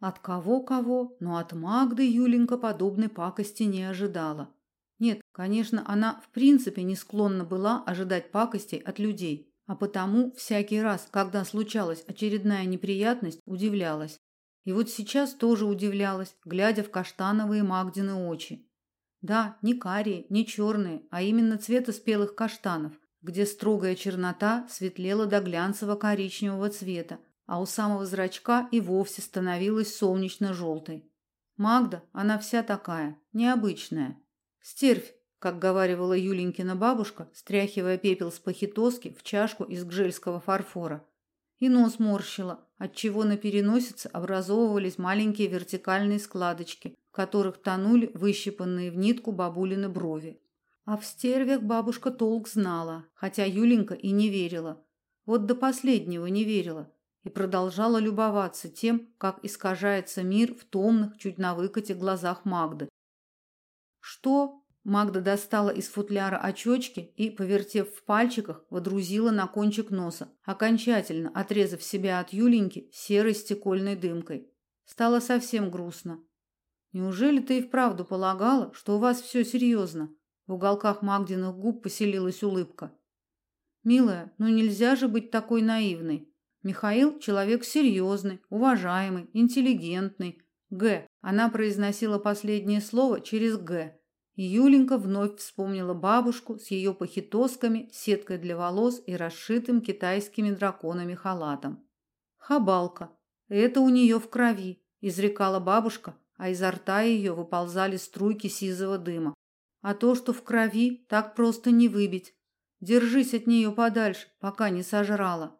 От кого-кого, но от Магды Юленька подобной пакости не ожидала. Нет, конечно, она в принципе не склонна была ожидать пакостей от людей, а потому всякий раз, когда случалась очередная неприятность, удивлялась. И вот сейчас тоже удивлялась, глядя в каштановые Магдины очи. Да, не карие, не черные, а именно цвета спелых каштанов, где строгая чернота светлела до глянцево-коричневого цвета, а у самого зрачка и вовсе становилась солнечно-желтой. Магда, она вся такая, необычная. Стервь, как говаривала Юленькина бабушка, стряхивая пепел с похитоски в чашку из гжельского фарфора. И нос морщила, отчего на переносице образовывались маленькие вертикальные складочки, в которых тонули выщипанные в нитку бабулины брови. А в стервях бабушка толк знала, хотя Юленька и не верила. Вот до последнего не верила и продолжала любоваться тем, как искажается мир в томных, чуть на выкате глазах Магды. Что? Магда достала из футляра очечки и, повертев в пальчиках, водрузила на кончик носа, окончательно отрезав себя от Юленьки серой стекольной дымкой. Стало совсем грустно. Неужели ты и вправду полагала, что у вас все серьезно? В уголках Магдиных губ поселилась улыбка. Милая, ну нельзя же быть такой наивной. Михаил человек серьезный, уважаемый, интеллигентный. Г. Она произносила последнее слово через Г. И Юленька вновь вспомнила бабушку с ее похитосками, сеткой для волос и расшитым китайскими драконами халатом. Хабалка. Это у нее в крови, изрекала бабушка, а изо рта ее выползали струйки сизого дыма. А то, что в крови, так просто не выбить. Держись от нее подальше, пока не сожрала.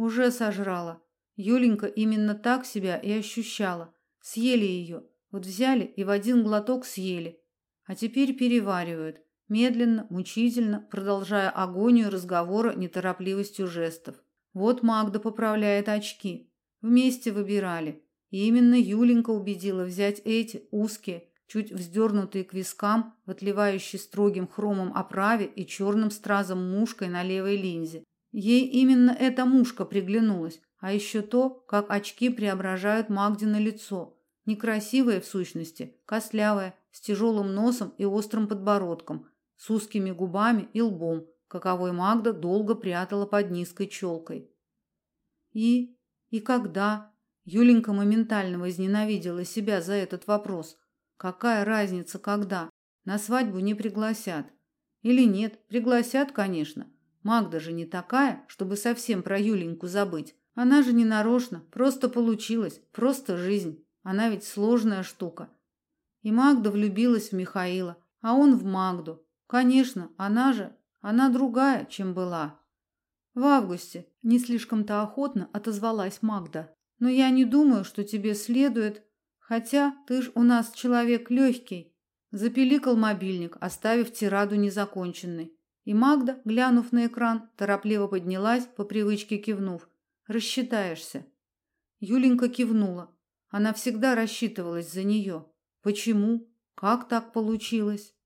Уже сожрала. Юленька именно так себя и ощущала. Съели ее. Вот взяли и в один глоток съели. А теперь переваривают, медленно, мучительно, продолжая агонию разговора неторопливостью жестов. Вот Магда поправляет очки. Вместе выбирали. И именно Юленька убедила взять эти узкие, чуть вздернутые к вискам, в отливающей строгим хромом оправе и черным стразом мушкой на левой линзе. Ей именно эта мушка приглянулась, а еще то, как очки преображают Магдино лицо. Некрасивое в сущности, костлявое, с тяжелым носом и острым подбородком, с узкими губами и лбом, каковой Магда долго прятала под низкой челкой. И и когда Юленька моментально возненавидела себя за этот вопрос. Какая разница, когда? На свадьбу не пригласят. Или нет, пригласят, конечно. Магда же не такая, чтобы совсем про Юленьку забыть. Она же не нарочно, просто получилось, просто жизнь. Она ведь сложная штука. И Магда влюбилась в Михаила, а он в Магду. Конечно, она же, она другая, чем была. В августе не слишком-то охотно отозвалась Магда. Но я не думаю, что тебе следует Хотя ты ж у нас человек легкий. Запиликал мобильник, оставив тираду незаконченной. И Магда, глянув на экран, торопливо поднялась, по привычке кивнув. Рассчитаешься. Юленька кивнула. Она всегда рассчитывалась за нее. Почему? Как так получилось?